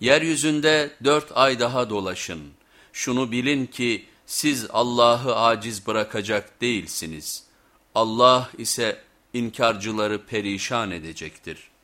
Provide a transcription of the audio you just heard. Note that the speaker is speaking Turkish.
Yeryüzünde dört ay daha dolaşın. Şunu bilin ki siz Allah'ı aciz bırakacak değilsiniz. Allah ise inkarcıları perişan edecektir.''